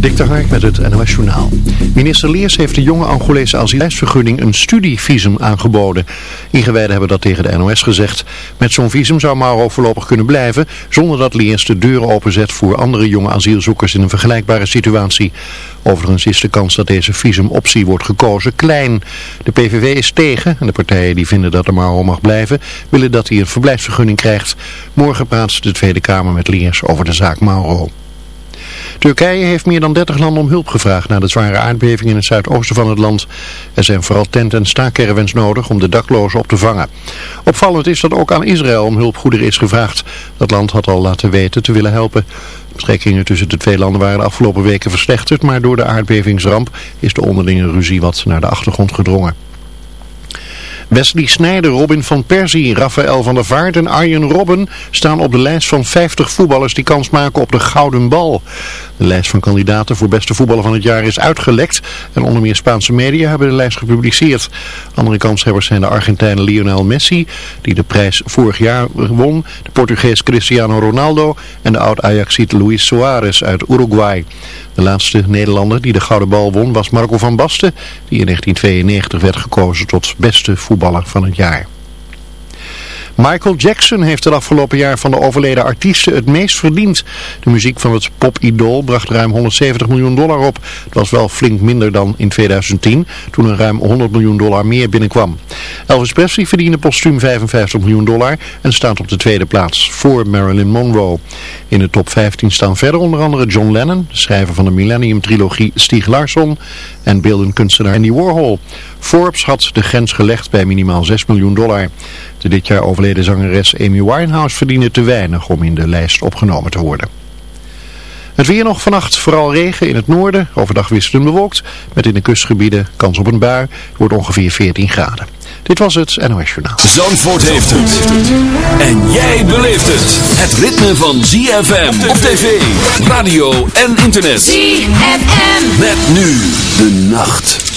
Dik de Hark met het NOS Journaal. Minister Leers heeft de jonge Angolese asielvergunning een studievisum aangeboden. Ingewijden hebben dat tegen de NOS gezegd. Met zo'n visum zou Mauro voorlopig kunnen blijven... zonder dat Leers de deuren openzet voor andere jonge asielzoekers in een vergelijkbare situatie. Overigens is de kans dat deze visumoptie wordt gekozen klein. De PVV is tegen en de partijen die vinden dat de Mauro mag blijven... willen dat hij een verblijfsvergunning krijgt. Morgen praat de Tweede Kamer met Leers over de zaak Mauro. Turkije heeft meer dan 30 landen om hulp gevraagd na de zware aardbeving in het zuidoosten van het land. Er zijn vooral tent- en staakcaravans nodig om de daklozen op te vangen. Opvallend is dat ook aan Israël om hulpgoederen is gevraagd. Dat land had al laten weten te willen helpen. De betrekkingen tussen de twee landen waren de afgelopen weken verslechterd, maar door de aardbevingsramp is de onderlinge ruzie wat naar de achtergrond gedrongen. Wesley Sneijder, Robin van Persie, Rafael van der Vaart en Arjen Robben staan op de lijst van 50 voetballers die kans maken op de Gouden Bal. De lijst van kandidaten voor beste voetballer van het jaar is uitgelekt en onder meer Spaanse media hebben de lijst gepubliceerd. Andere kanshebbers zijn de Argentijn Lionel Messi, die de prijs vorig jaar won, de Portugees Cristiano Ronaldo en de oud-Ajaxiet Luis Suarez uit Uruguay. De laatste Nederlander die de Gouden Bal won was Marco van Basten, die in 1992 werd gekozen tot beste voetballer van het jaar. Michael Jackson heeft het afgelopen jaar van de overleden artiesten het meest verdiend. De muziek van het pop-idool bracht ruim 170 miljoen dollar op. Dat was wel flink minder dan in 2010, toen er ruim 100 miljoen dollar meer binnenkwam. Elvis Presley verdiende postuum 55 miljoen dollar en staat op de tweede plaats voor Marilyn Monroe. In de top 15 staan verder onder andere John Lennon, de schrijver van de Millennium-trilogie Stieg Larsson en beeldenkunstenaar Andy Warhol. Forbes had de grens gelegd bij minimaal 6 miljoen dollar. De dit jaar overleden zangeres Amy Winehouse verdiende te weinig om in de lijst opgenomen te worden. Het weer nog vannacht, vooral regen in het noorden, overdag wisselend bewolkt, met in de kustgebieden kans op een bui, wordt ongeveer 14 graden. Dit was het NOS Journaal. Zandvoort heeft het. En jij beleeft het. Het ritme van ZFM op tv, radio en internet. ZFM. Met nu de nacht.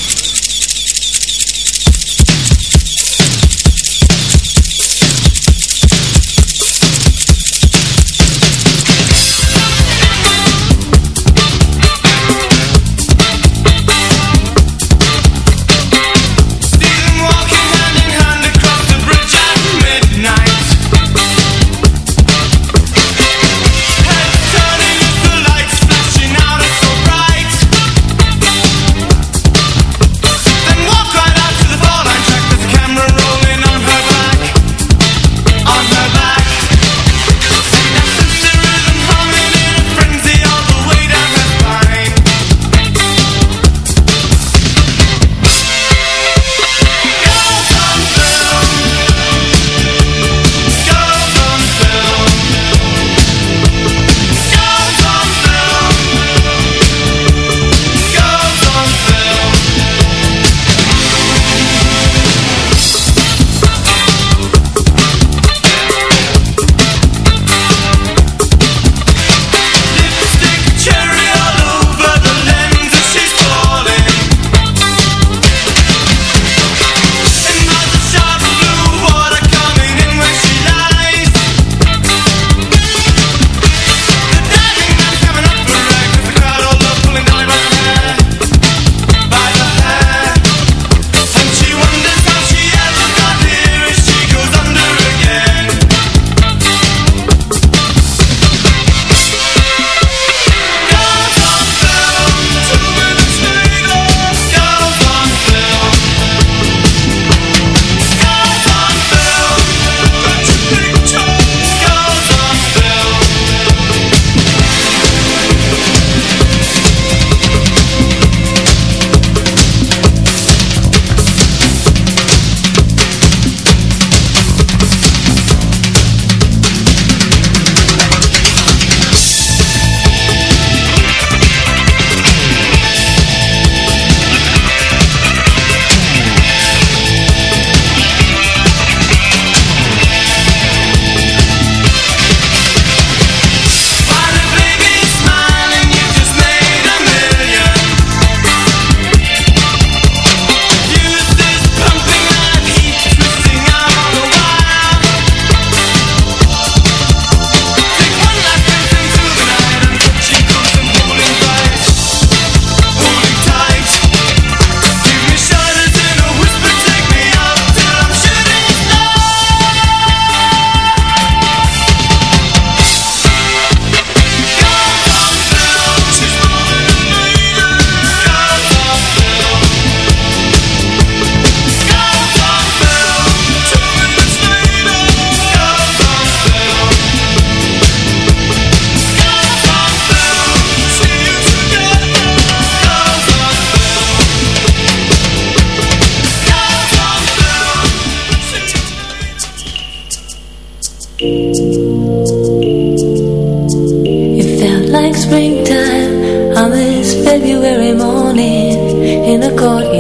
springtime on this February morning in a court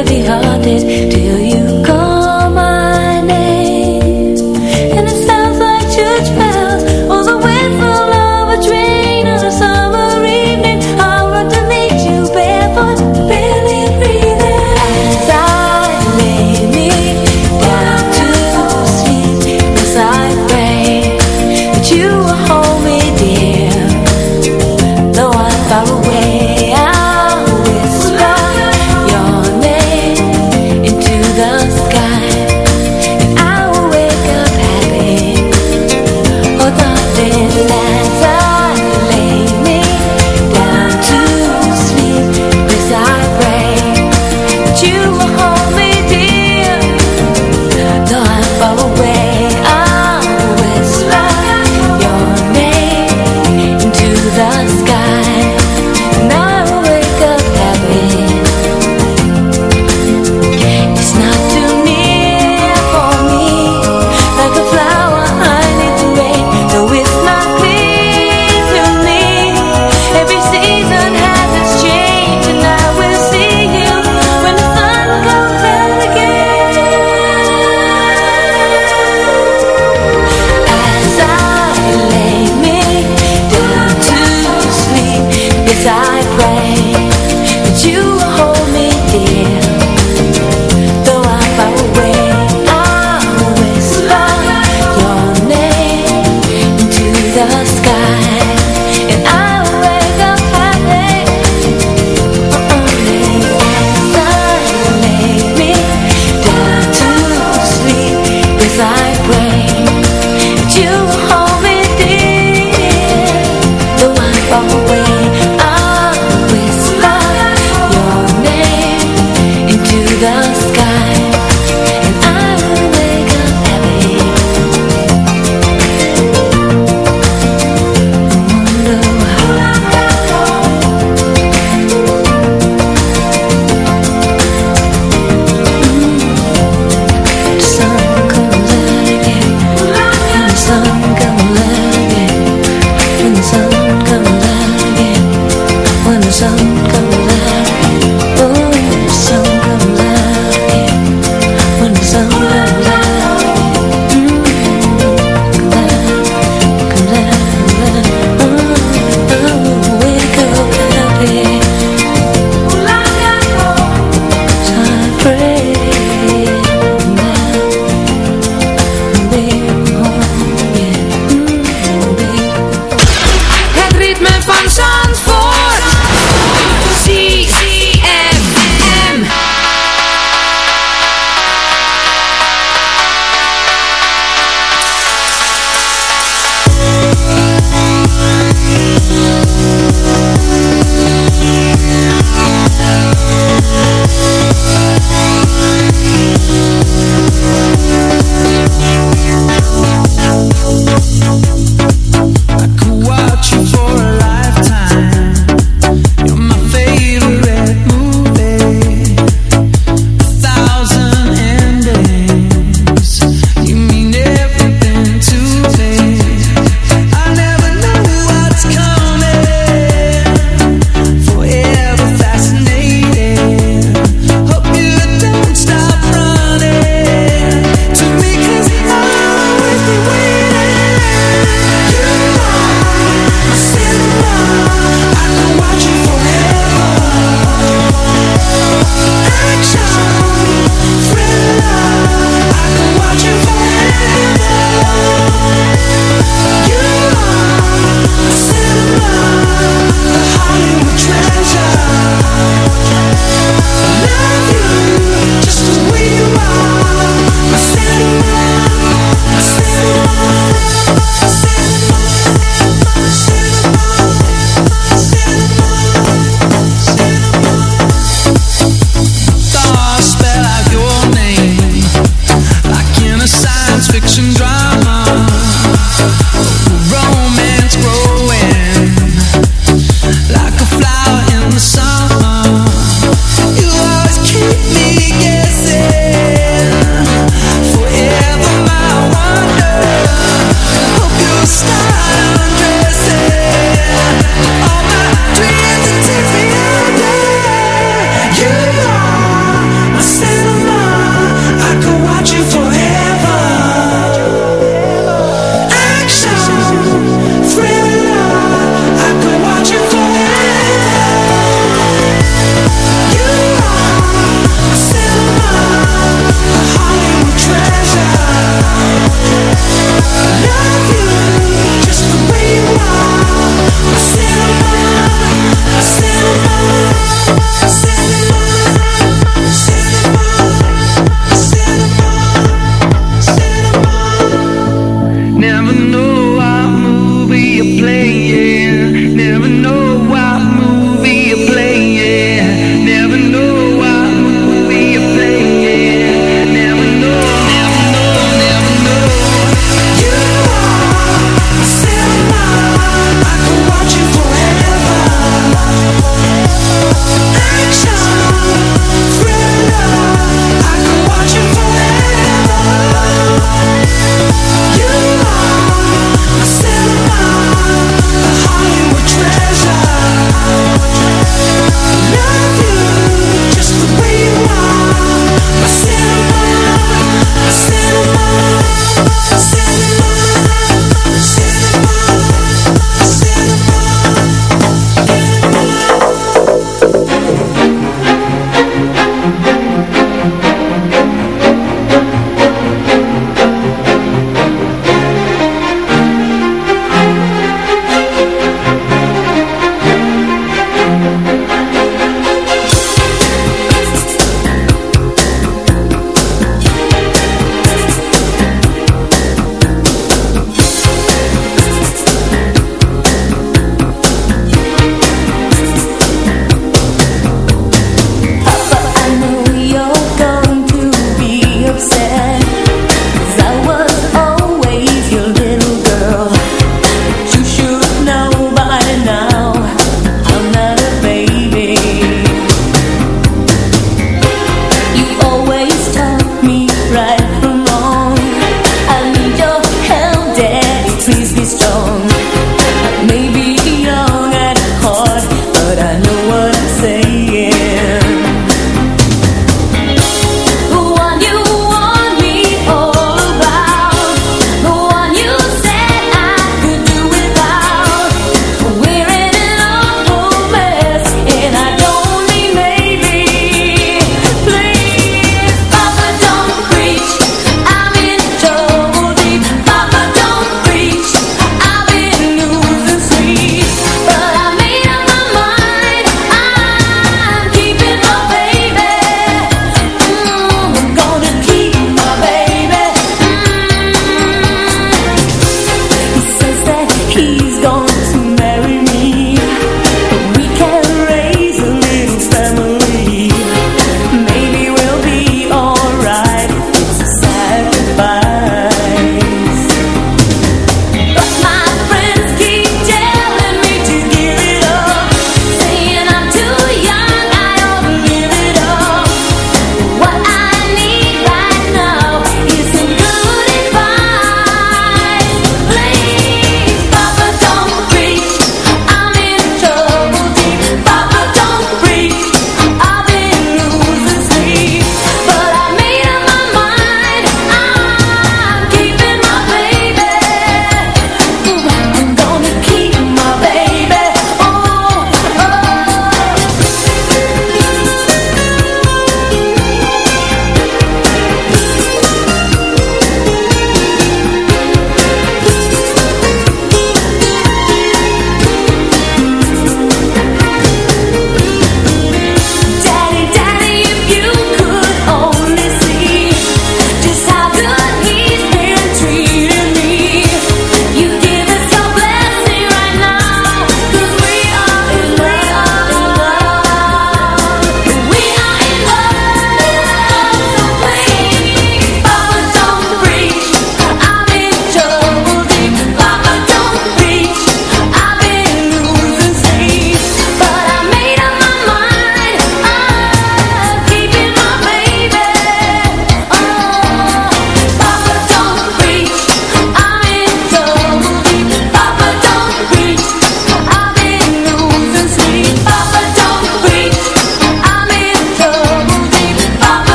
heavy heart.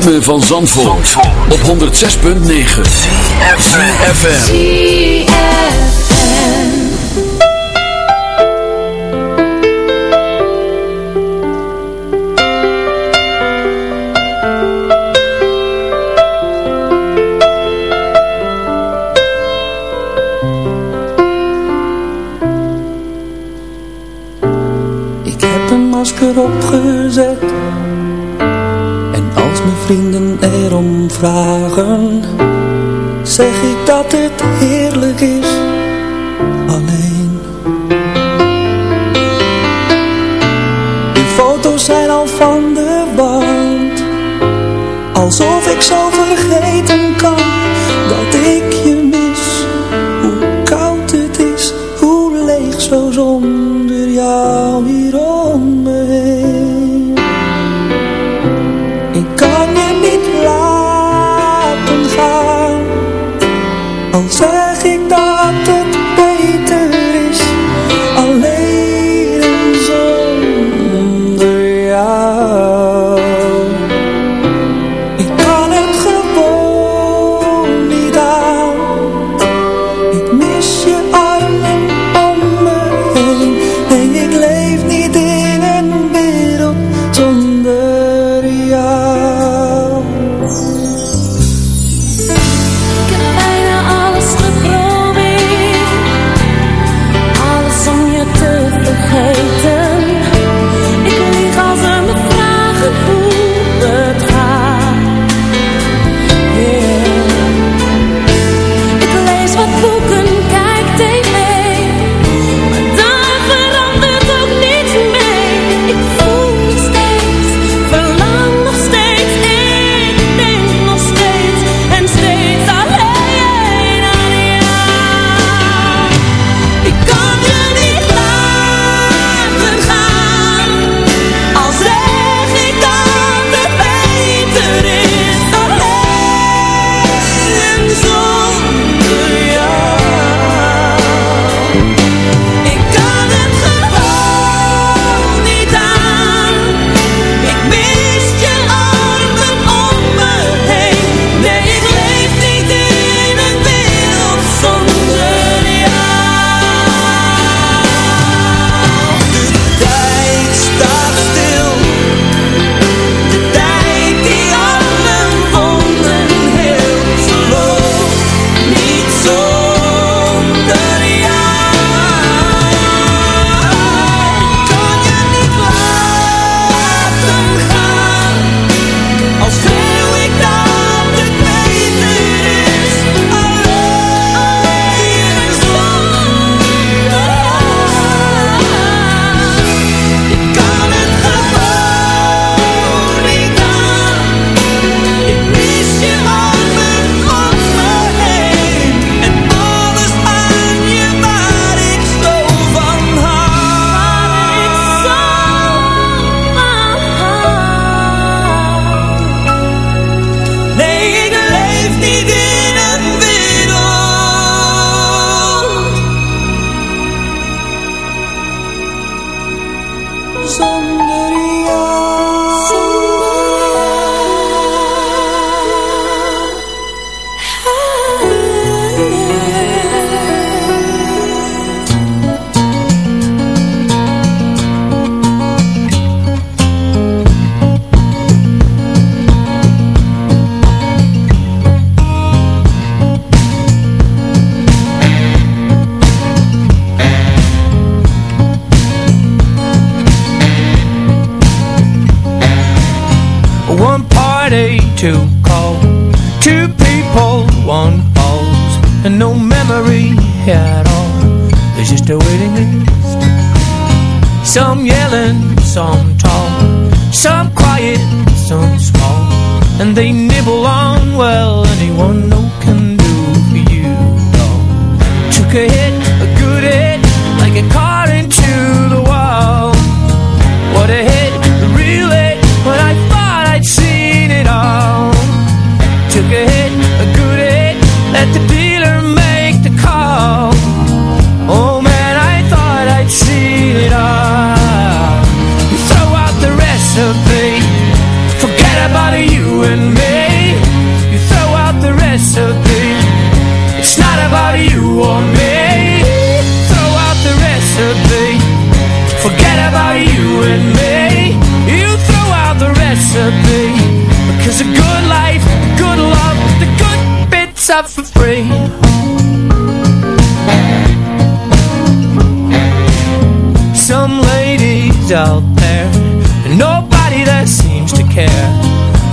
ritme van Zandvoort, op 106.9 CFFM Ik heb een masker op. vrienden erom vragen, zeg ik dat het is.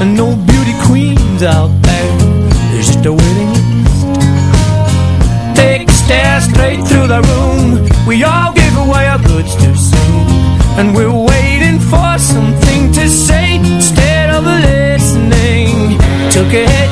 And no beauty queens out there. There's just a waiting list. Take a stare straight through the room. We all give away our goods too soon, and we're waiting for something to say instead of listening. Took a hit,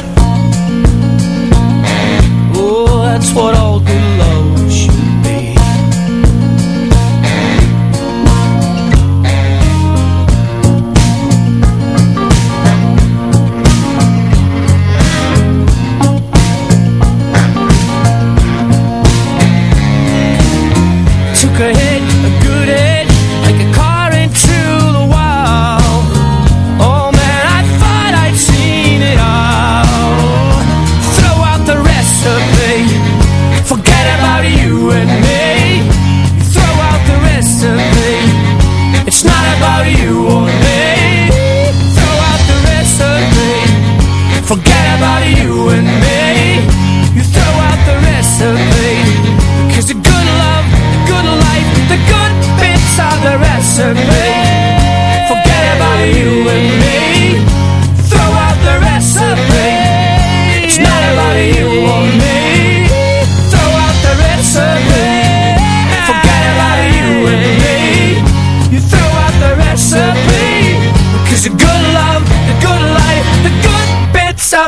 the recipe. Forget about you and me.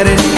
at it.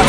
a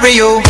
carry you.